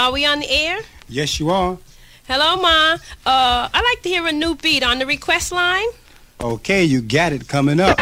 Are we on the air? Yes, you are. Hello, Ma. Uh, I'd like to hear a new beat on the request line. Okay, you got it coming up.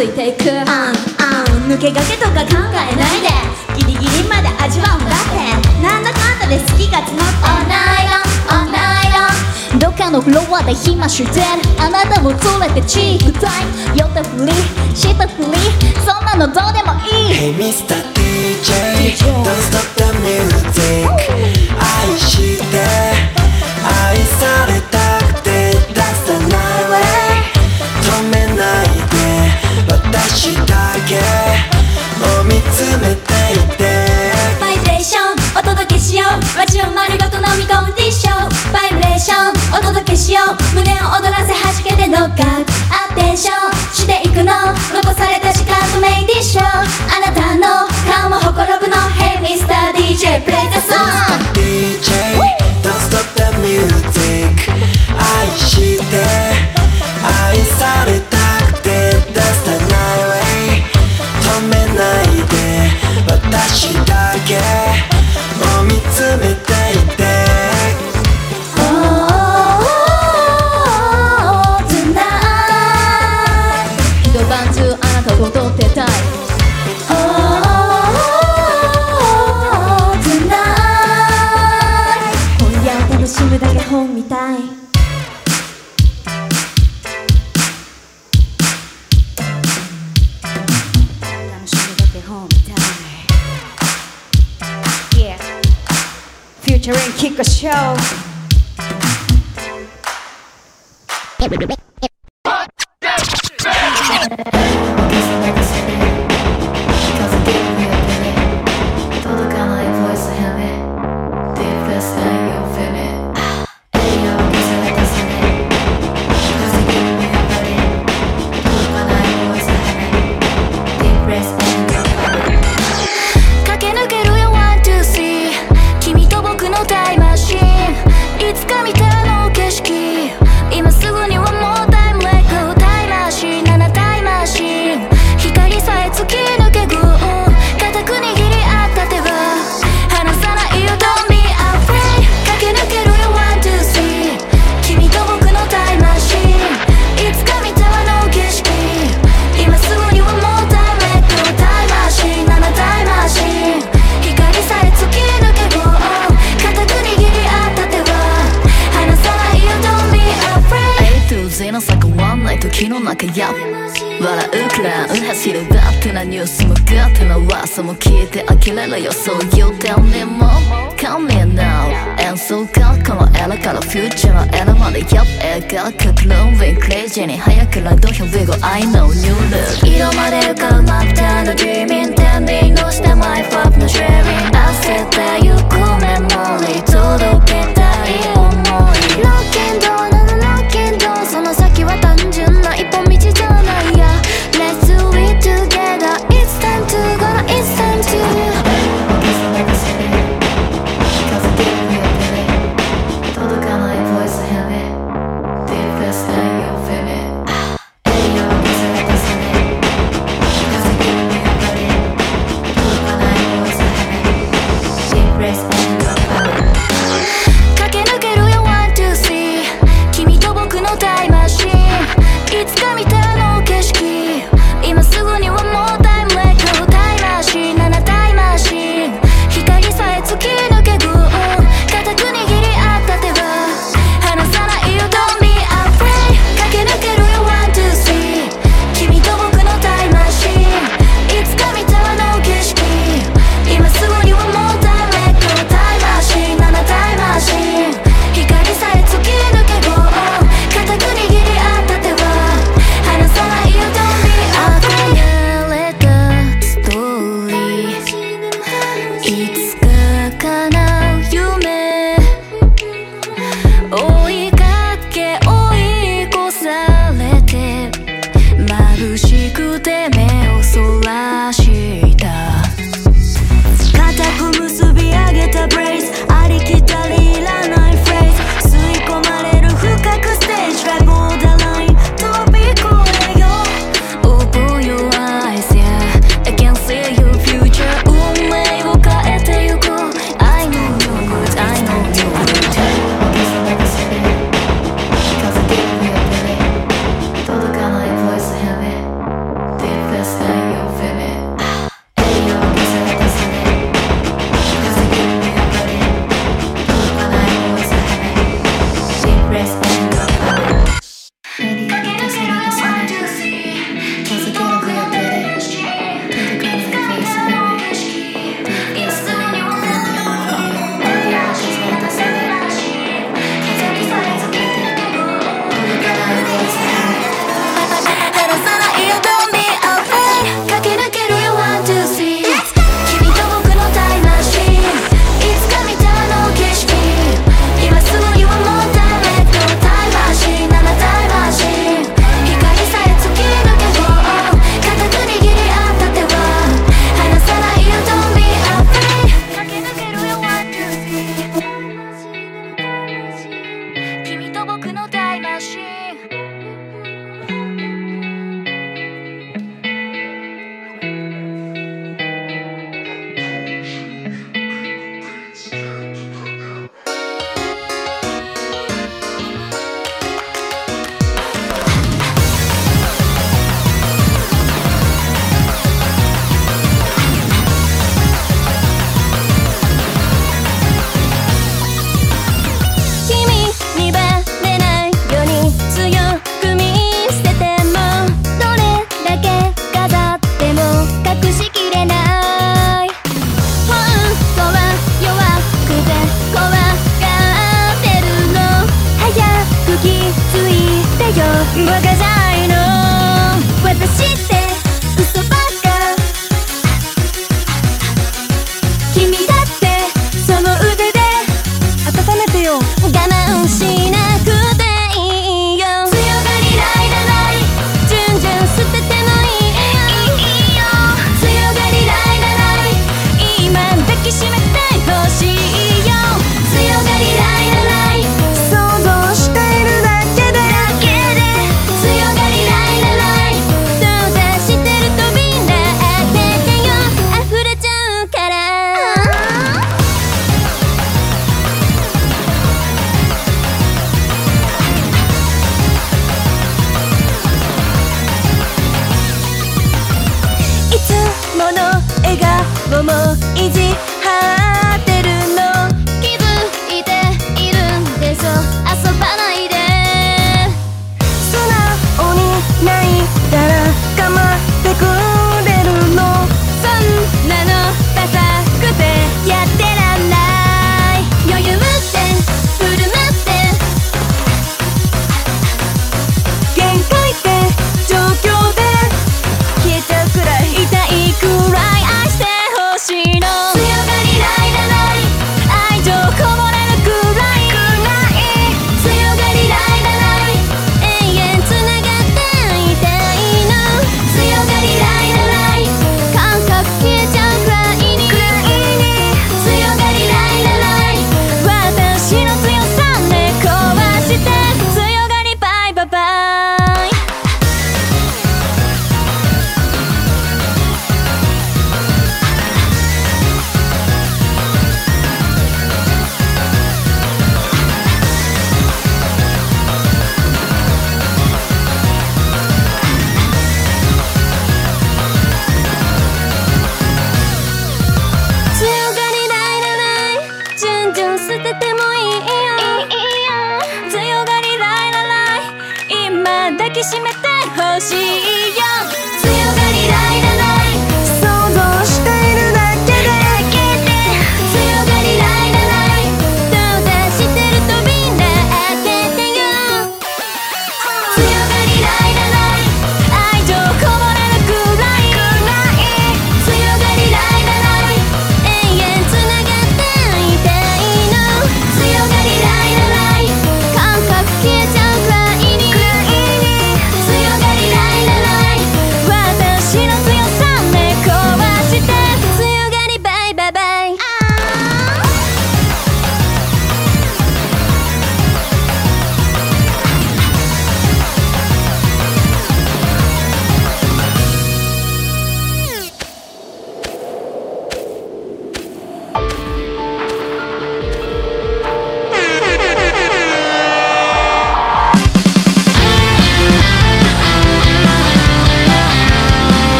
ついていく。あんあん抜けがけとか考えないで。ギリギリまで味わうんだって。なんだかんだで好きが募って All night long, どっかのフロアで暇してる。あなたも連れてチークタイム。寄ったふりしたふり。そんなのどうでもいい。Hey Mr. DJ Don't stop the music. play the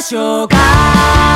ましょうか？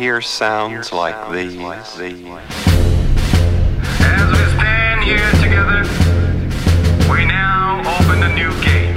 hear sounds like these. As we stand here together, we now open the new gate.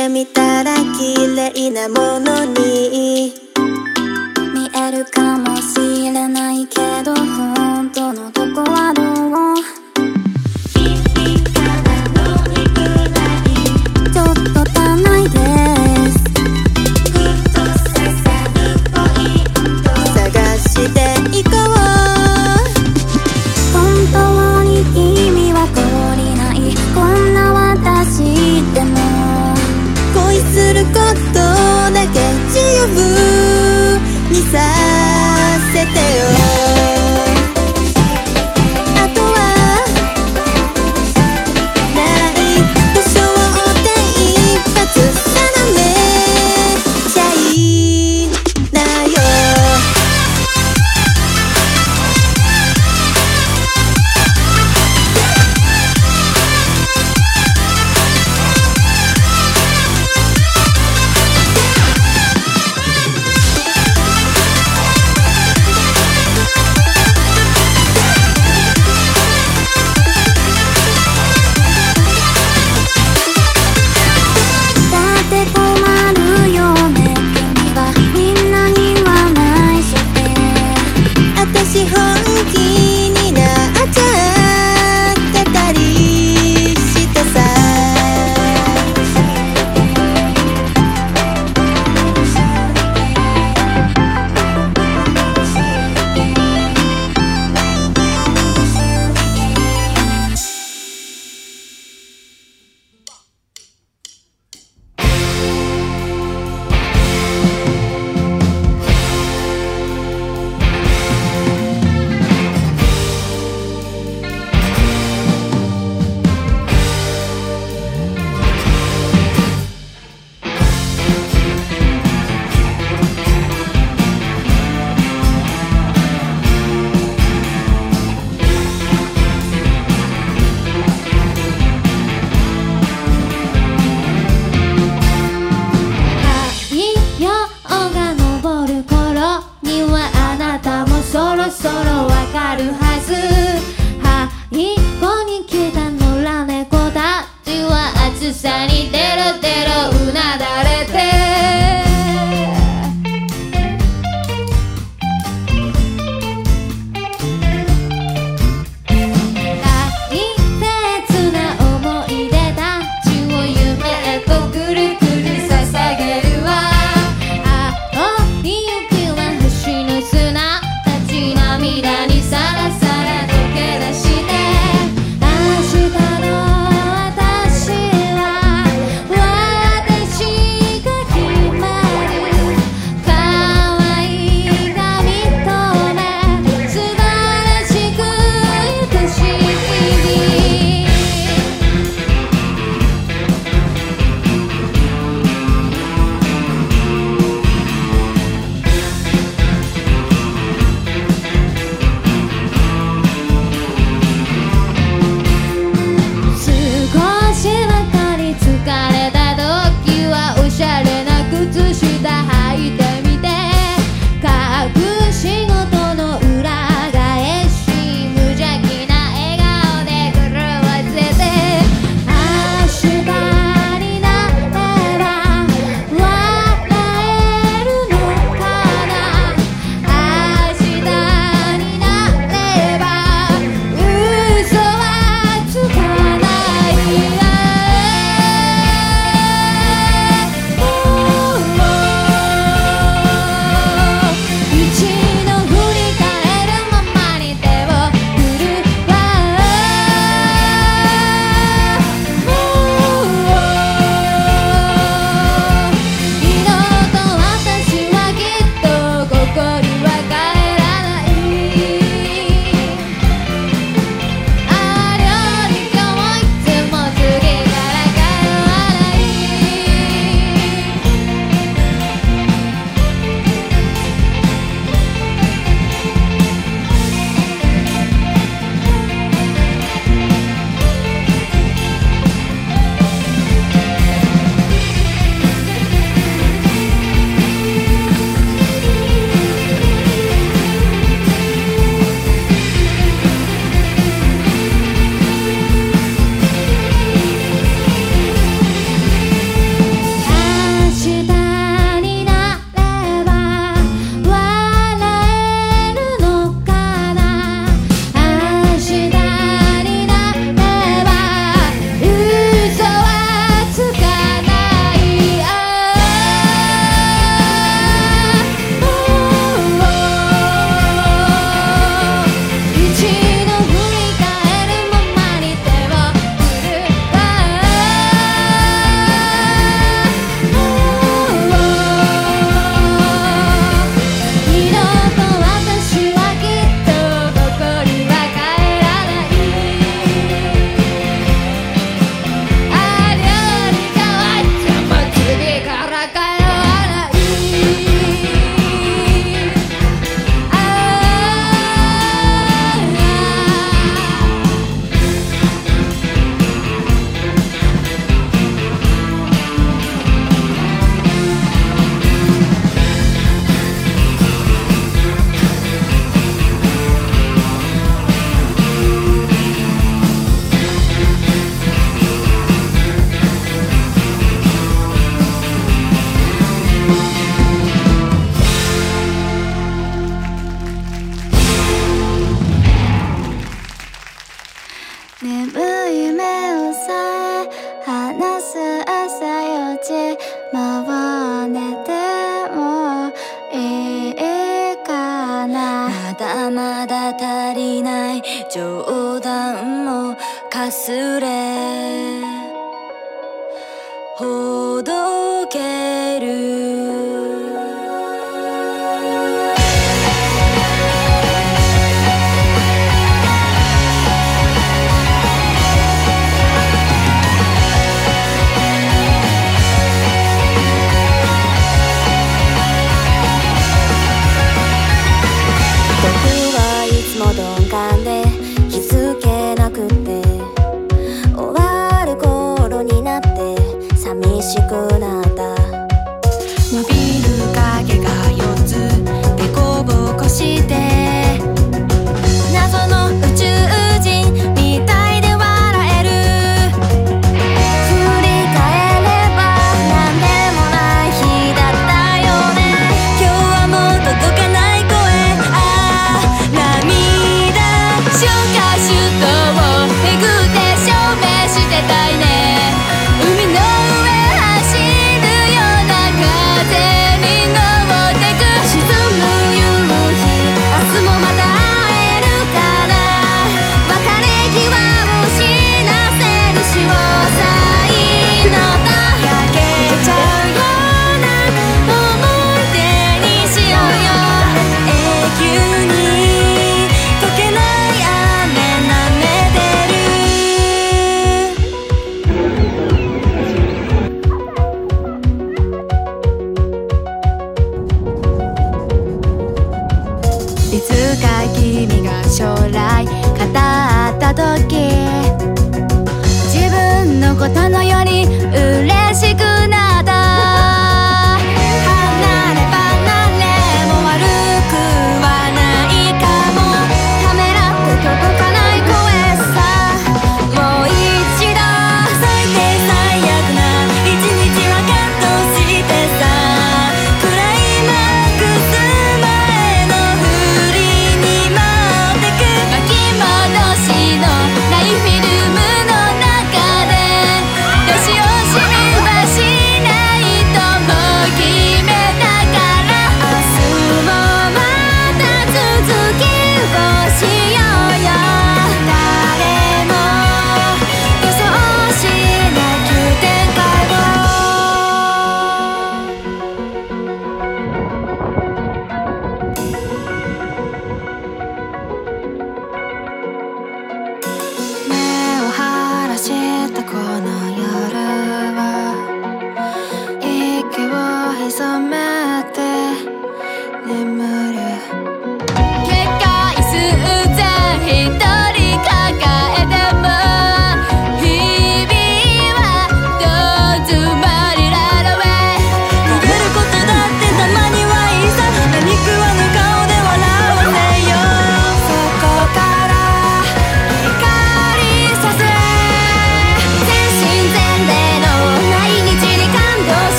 てみ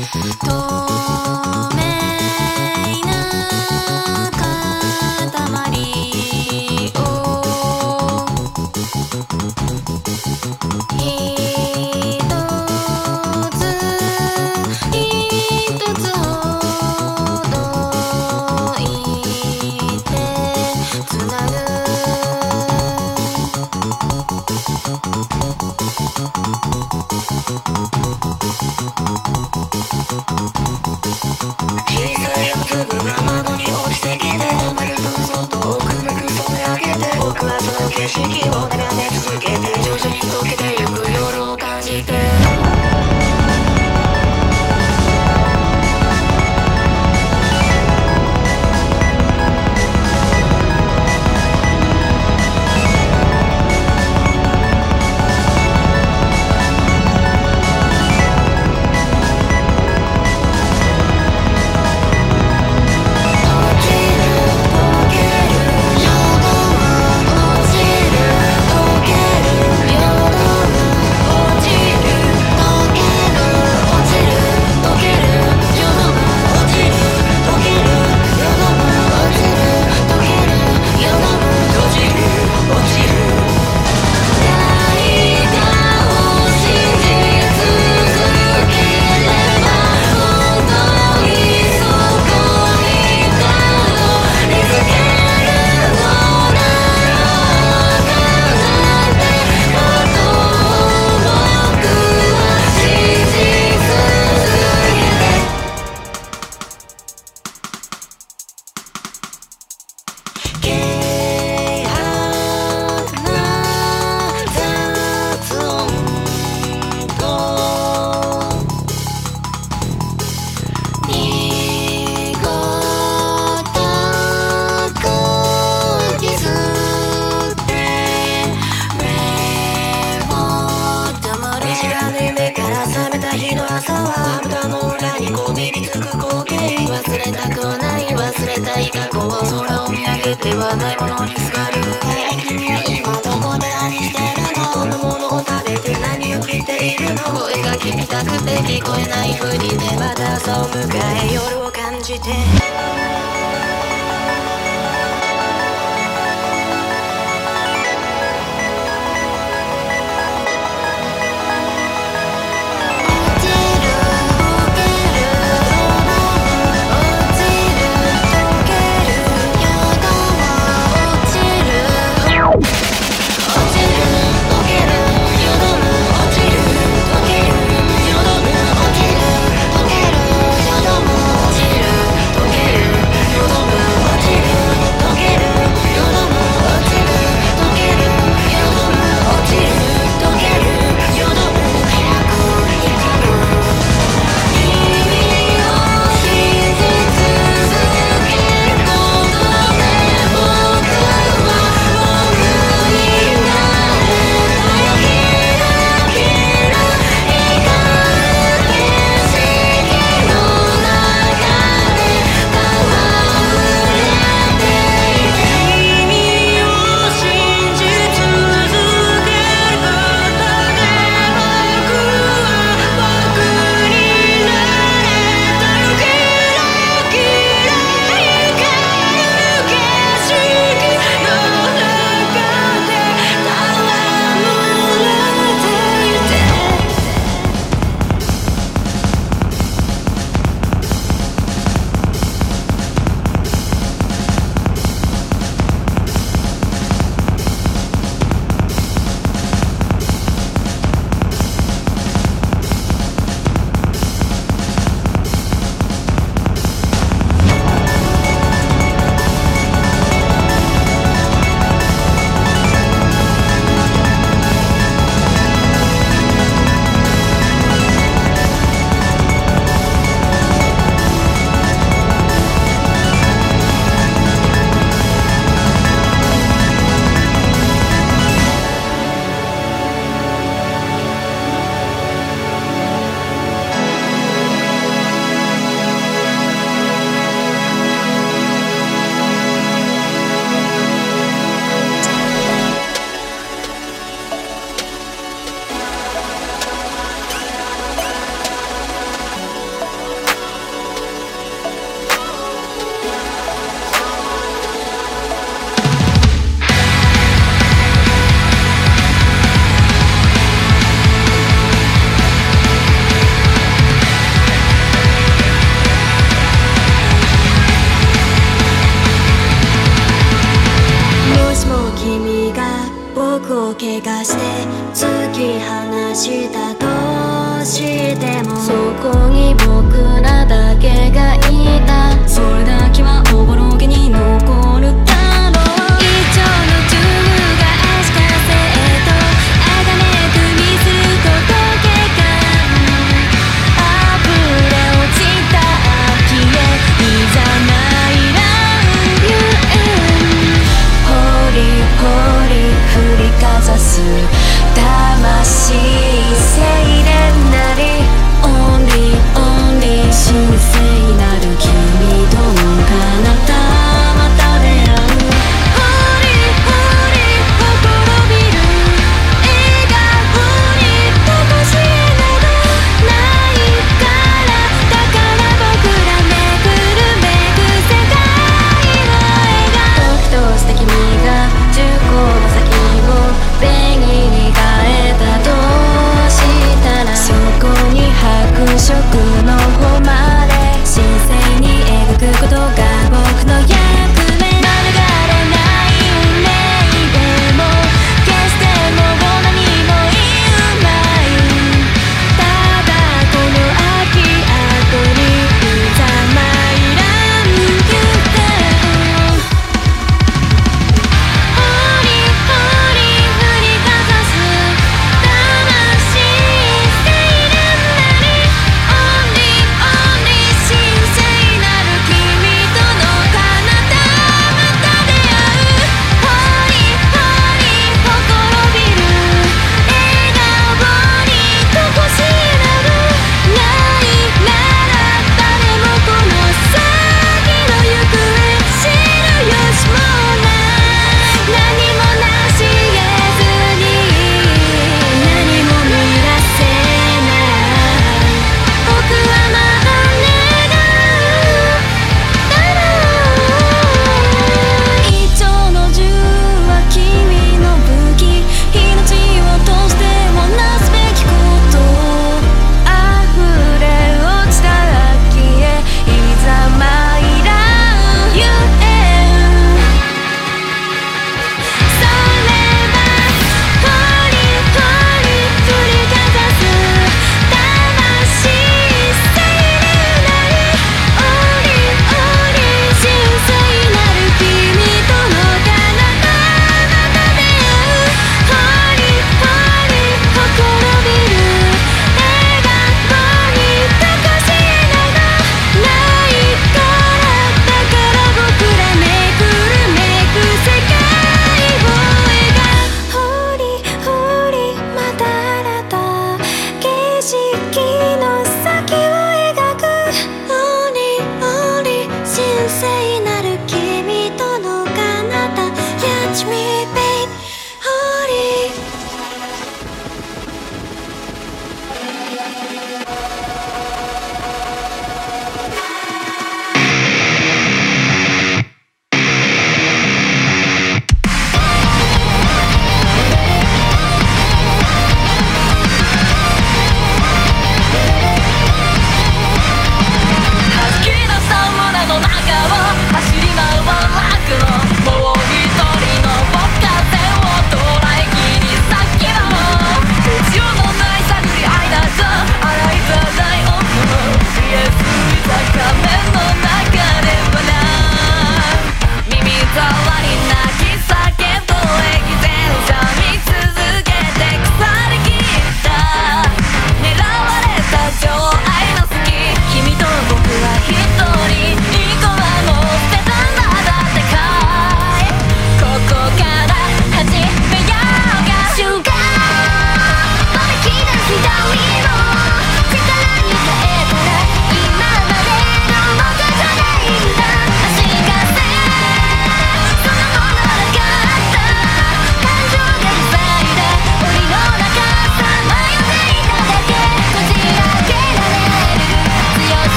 止め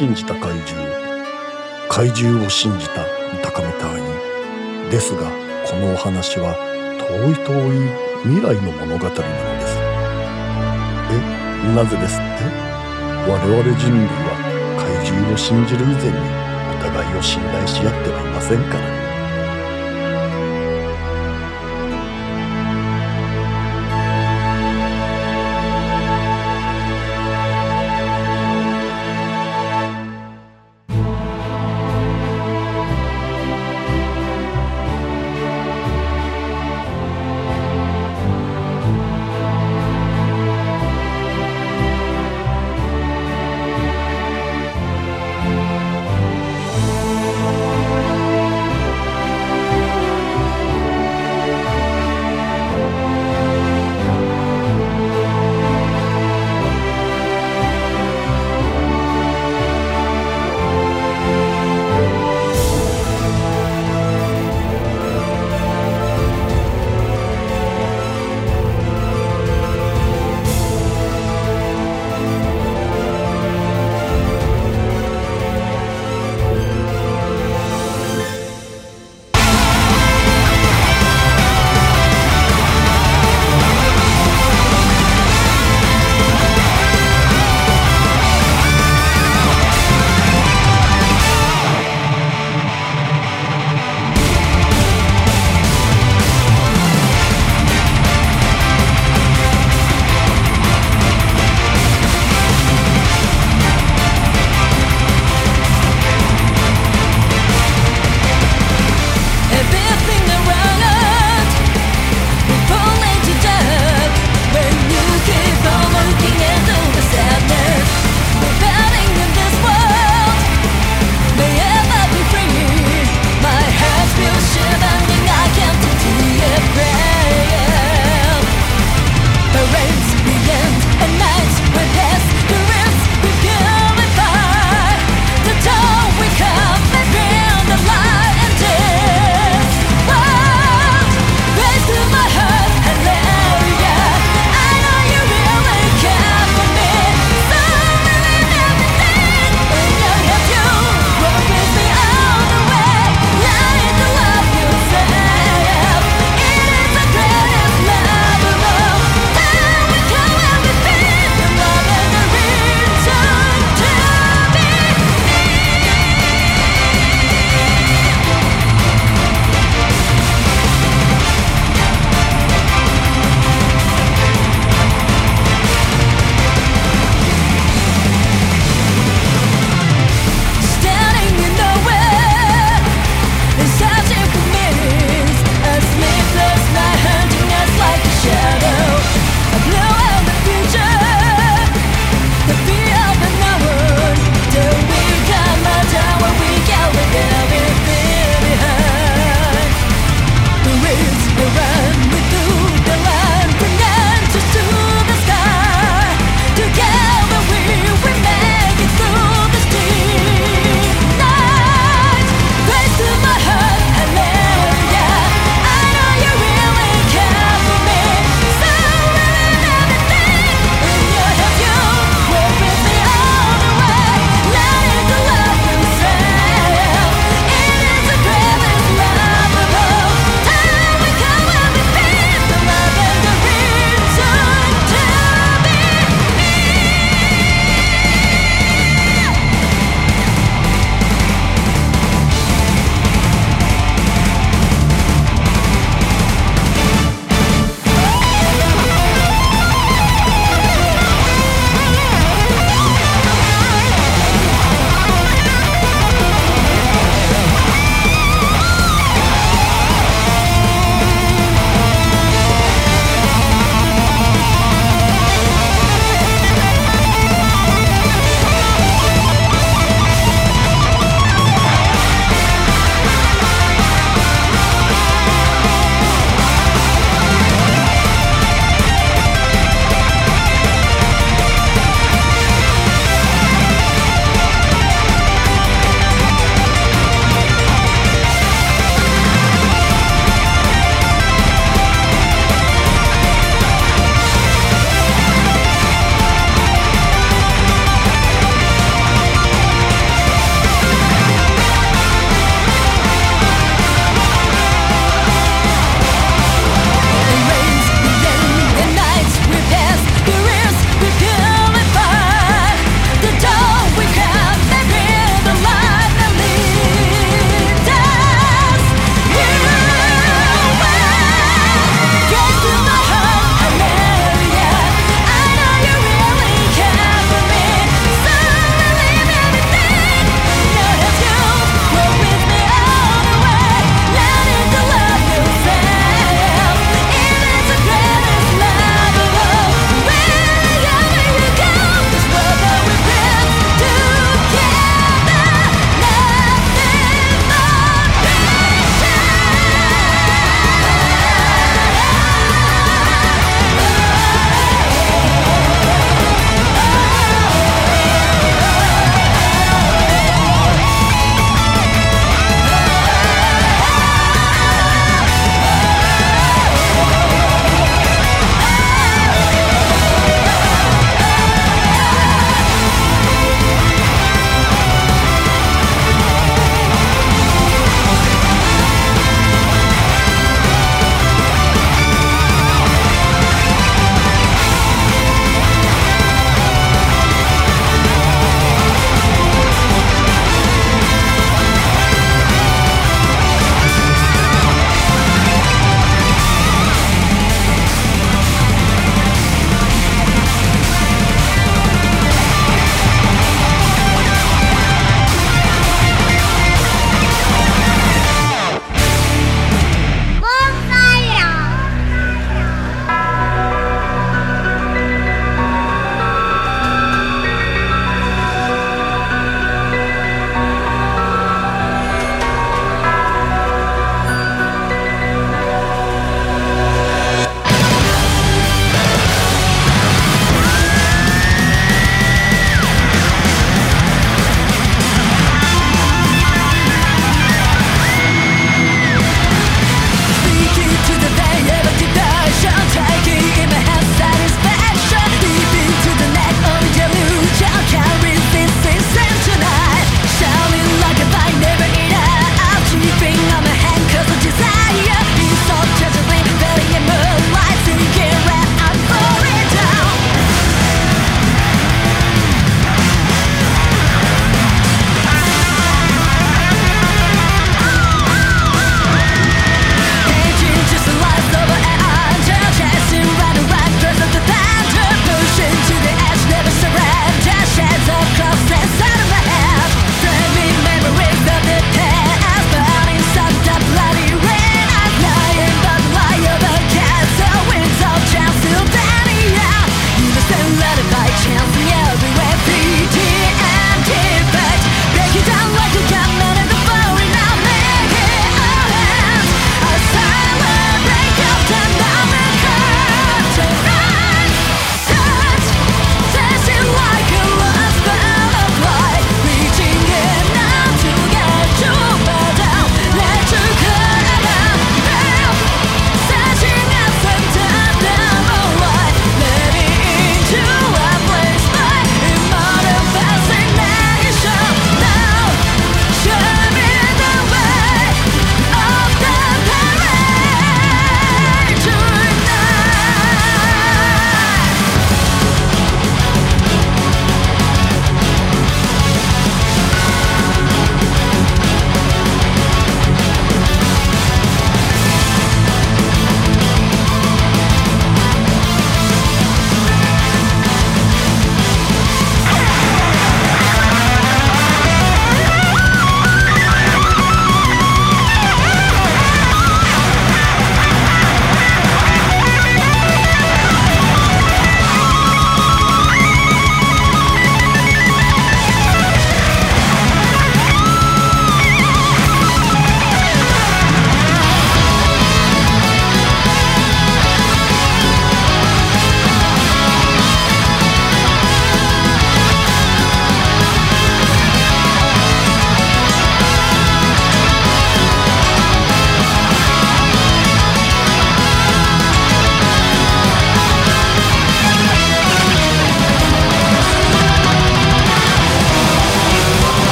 信じた怪獣。怪獣を信じた高め隊員。ですがこのお話は遠い遠い未来の物語なのです。えなぜですって？我々人類は怪獣を信じる以前にお互いを信頼し合ってはいませんから。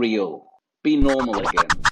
real. Be normal again.